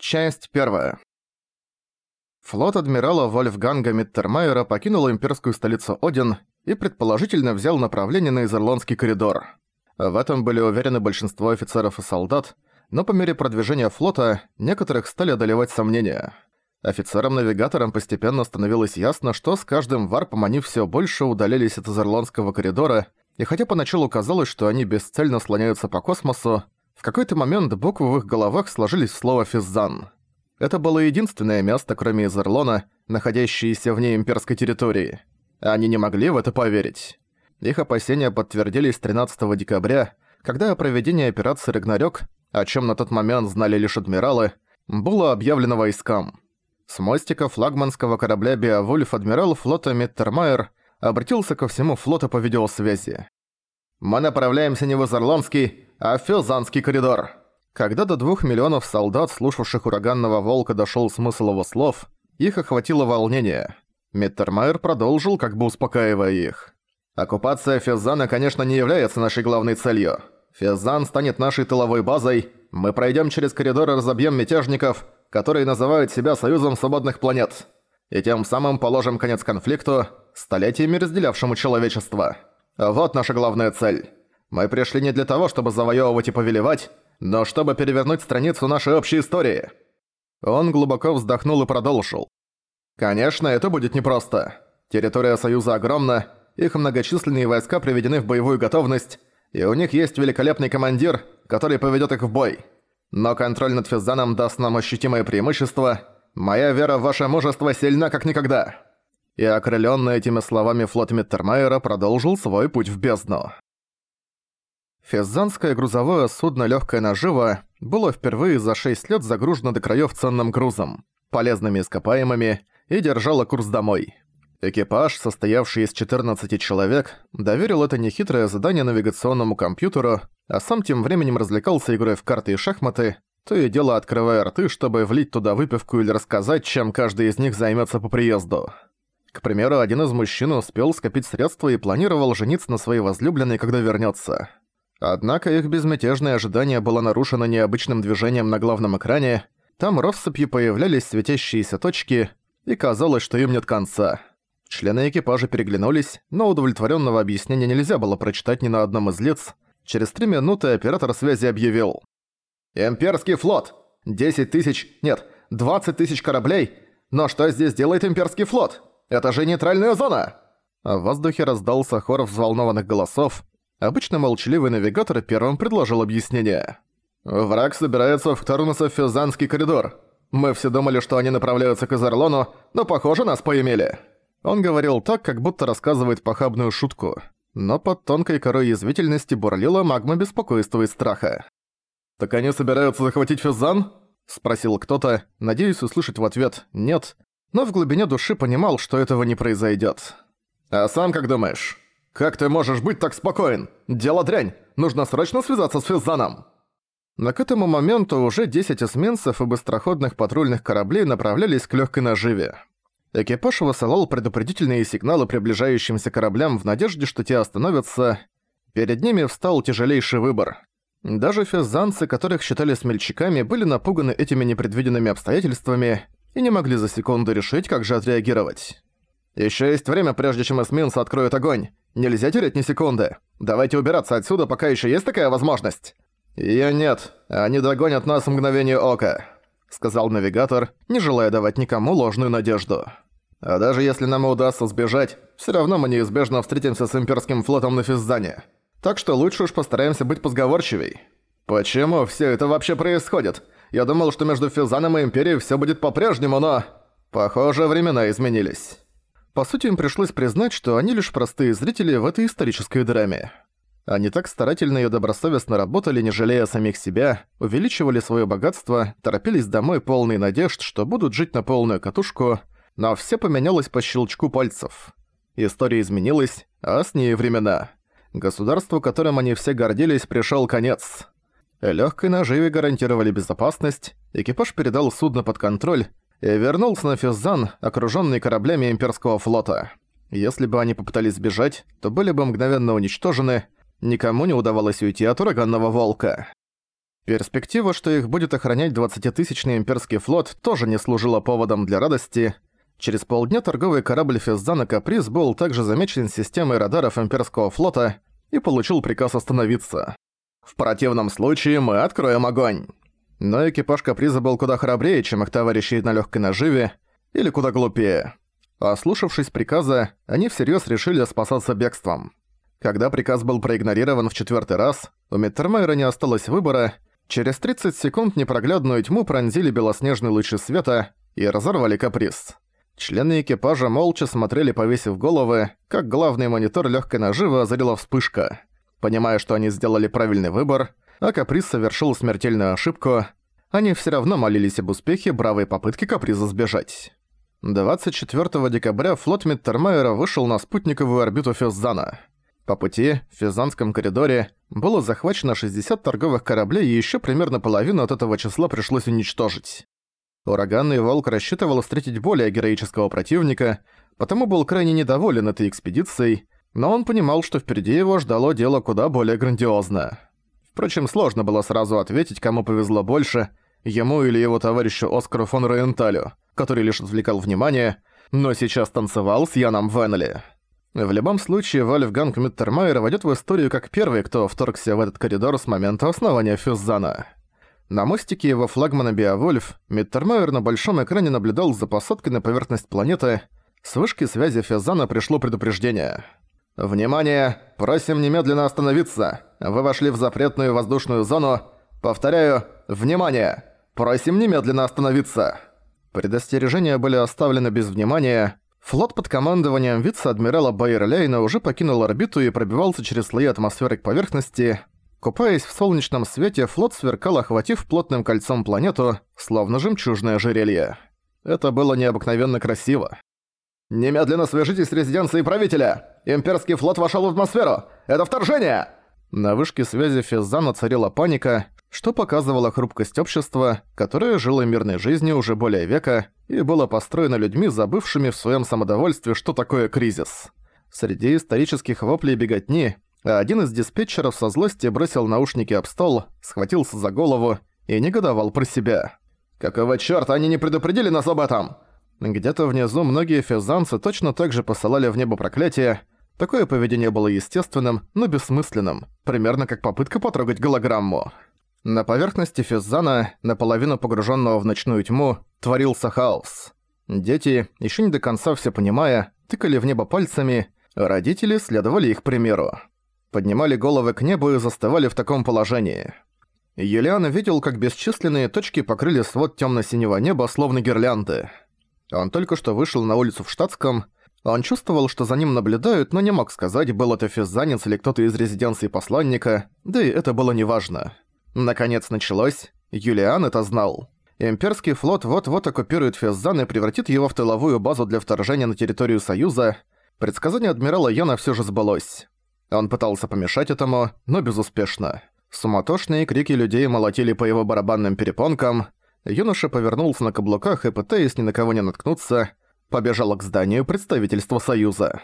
Часть первая. Флот адмирала Вольфганга Миттермайера покинул имперскую столицу Один и предположительно взял направление на Изерландский коридор. В этом были уверены большинство офицеров и солдат, но по мере продвижения флота некоторых стали одолевать сомнения. Офицерам-навигаторам постепенно становилось ясно, что с каждым варпом они все больше удалялись от Изерландского коридора, и хотя поначалу казалось, что они бесцельно слоняются по космосу, в какой-то момент буквы в их головах сложились в слово «физзан». Это было единственное место, кроме Изерлона, находящееся вне имперской территории. Они не могли в это поверить. Их опасения подтвердились 13 декабря, когда о проведении операции «Рагнарёк», о чем на тот момент знали лишь адмиралы, было объявлено войскам. С мостика флагманского корабля «Беовульф» адмирал флота Миттермайер обратился ко всему флоту по видеосвязи. «Мы направляемся не в Изерландский, а Фёзанский коридор. Когда до двух миллионов солдат, слушавших ураганного волка, дошёл смысл его слов, их охватило волнение. Миттермайер продолжил, как бы успокаивая их. «Оккупация Фезана, конечно, не является нашей главной целью. Фезан станет нашей тыловой базой. Мы пройдем через коридор и разобьем мятежников, которые называют себя Союзом Свободных Планет. И тем самым положим конец конфликту, столетиями разделявшему человечество. Вот наша главная цель». Мы пришли не для того, чтобы завоевывать и повелевать, но чтобы перевернуть страницу нашей общей истории». Он глубоко вздохнул и продолжил. «Конечно, это будет непросто. Территория Союза огромна, их многочисленные войска приведены в боевую готовность, и у них есть великолепный командир, который поведет их в бой. Но контроль над Физаном даст нам ощутимое преимущество. Моя вера в ваше мужество сильна как никогда». И окрыленный этими словами флот Миттермайера продолжил свой путь в бездну. Фезанское грузовое судно «Лёгкая нажива» было впервые за 6 лет загружено до краёв ценным грузом, полезными ископаемыми, и держало курс домой. Экипаж, состоявший из 14 человек, доверил это нехитрое задание навигационному компьютеру, а сам тем временем развлекался игрой в карты и шахматы, то и дело открывая рты, чтобы влить туда выпивку или рассказать, чем каждый из них займется по приезду. К примеру, один из мужчин успел скопить средства и планировал жениться на своей возлюбленной, когда вернется. Однако их безмятежное ожидание было нарушено необычным движением на главном экране, там россыпью появлялись светящиеся точки, и казалось, что им нет конца. Члены экипажа переглянулись, но удовлетворенного объяснения нельзя было прочитать ни на одном из лиц. Через три минуты оператор связи объявил. «Имперский флот! 10 тысяч... нет, 20 тысяч кораблей! Но что здесь делает имперский флот? Это же нейтральная зона!» В воздухе раздался хор взволнованных голосов, Обычно молчаливый навигатор первым предложил объяснение. «Враг собирается в Ктарнусов-Фюзанский коридор. Мы все думали, что они направляются к Изерлону, но, похоже, нас поимели». Он говорил так, как будто рассказывает похабную шутку. Но под тонкой корой язвительности бурлила магма беспокойства и страха. «Так они собираются захватить Фюзан?» – спросил кто-то, надеясь услышать в ответ «нет», но в глубине души понимал, что этого не произойдет. «А сам как думаешь?» «Как ты можешь быть так спокоен? Дело дрянь! Нужно срочно связаться с Физаном!» Но к этому моменту уже 10 эсминцев и быстроходных патрульных кораблей направлялись к легкой наживе. Экипаж высылал предупредительные сигналы приближающимся кораблям в надежде, что те остановятся. Перед ними встал тяжелейший выбор. Даже физанцы, которых считали смельчаками, были напуганы этими непредвиденными обстоятельствами и не могли за секунду решить, как же отреагировать. Ещё есть время, прежде чем эсминцы откроют огонь. Нельзя терять ни секунды. Давайте убираться отсюда, пока ещё есть такая возможность. Её нет. Они догонят нас в мгновение ока», — сказал навигатор, не желая давать никому ложную надежду. «А даже если нам удастся сбежать, всё равно мы неизбежно встретимся с имперским флотом на Физзане. Так что лучше уж постараемся быть позговорчивей». «Почему всё это вообще происходит? Я думал, что между Физаном и Империей всё будет по-прежнему, но...» «Похоже, времена изменились». По сути, им пришлось признать, что они лишь простые зрители в этой исторической драме. Они так старательно и добросовестно работали, не жалея самих себя, увеличивали свое богатство, торопились домой полные надежд, что будут жить на полную катушку, но все поменялось по щелчку пальцев. История изменилась, а с ней времена. Государству, которым они все гордились, пришел конец. Легкой наживе гарантировали безопасность, экипаж передал судно под контроль, и вернулся на Физзан, окружённый кораблями имперского флота. Если бы они попытались сбежать, то были бы мгновенно уничтожены, никому не удавалось уйти от ураганного волка. Перспектива, что их будет охранять 20-тысячный имперский флот, тоже не служила поводом для радости. Через полдня торговый корабль Физзана Каприз был также замечен системой радаров имперского флота и получил приказ остановиться. В противном случае мы откроем огонь. Но экипаж Каприза был куда храбрее, чем их товарищи на легкой наживе, или куда глупее. Ослушавшись приказа, они всерьез решили спасаться бегством. Когда приказ был проигнорирован в четвертый раз, у Миттермайера не осталось выбора, через 30 секунд непроглядную тьму пронзили белоснежные лучи света и разорвали каприз. Члены экипажа молча смотрели, повесив головы, как главный монитор легкой наживы озарила вспышка. Понимая, что они сделали правильный выбор, а Каприз совершил смертельную ошибку, они все равно молились об успехе бравой попытки Каприза сбежать. 24 декабря флот Миттермайера вышел на спутниковую орбиту Феззана. По пути, в Феззанском коридоре, было захвачено 60 торговых кораблей и еще примерно половину от этого числа пришлось уничтожить. Ураганный Волк рассчитывал встретить более героического противника, потому был крайне недоволен этой экспедицией, но он понимал, что впереди его ждало дело куда более грандиозное. Впрочем, сложно было сразу ответить, кому повезло больше, ему или его товарищу Оскару фон Роенталю, который лишь отвлекал внимание, но сейчас танцевал с Яном Веннелли. В любом случае, Вольфганг Миттермайер войдет в историю как первый, кто вторгся в этот коридор с момента основания Фюззана. На мостике его флагмана Биовольф Миттермайер на большом экране наблюдал за посадкой на поверхность планеты. С вышки связи Фюззана пришло предупреждение – «Внимание! Просим немедленно остановиться! Вы вошли в запретную воздушную зону. Повторяю, внимание! Просим немедленно остановиться!» Предостережения были оставлены без внимания. Флот под командованием вице-адмирала Байерлейна уже покинул орбиту и пробивался через слои атмосферы к поверхности. Купаясь в солнечном свете, флот сверкал, охватив плотным кольцом планету, словно жемчужное ожерелье. Это было необыкновенно красиво. «Немедленно свяжитесь с резиденцией правителя! Имперский флот вошел в атмосферу! Это вторжение!» На вышке связи Физзана царила паника, что показывало хрупкость общества, которое жило мирной жизнью уже более века и было построено людьми, забывшими в своем самодовольстве, что такое кризис. Среди исторических воплей беготни один из диспетчеров со злости бросил наушники об стол, схватился за голову и негодовал про себя. «Какого чёрта они не предупредили нас об этом? Где-то внизу многие физанцы точно так же посылали в небо проклятия. Такое поведение было естественным, но бессмысленным, примерно как попытка потрогать голограмму. На поверхности Физзана, наполовину погруженного в ночную тьму, творился хаос. Дети, еще не до конца все понимая, тыкали в небо пальцами, родители следовали их примеру. Поднимали головы к небу и застывали в таком положении. Юлиан видел, как бесчисленные точки покрыли свод темно-синего неба, словно гирлянды. Он только что вышел на улицу в штатском. Он чувствовал, что за ним наблюдают, но не мог сказать, был это физанец или кто-то из резиденции посланника, да и это было неважно. Наконец началось. Юлиан это знал. Имперский флот вот-вот оккупирует Физзан и превратит его в тыловую базу для вторжения на территорию Союза. Предсказание адмирала Йона все же сбылось. Он пытался помешать этому, но безуспешно. Суматошные крики людей молотили по его барабанным перепонкам, юноша повернулся на каблуках и, пытаясь ни на кого не наткнуться, побежал к зданию представительства Союза.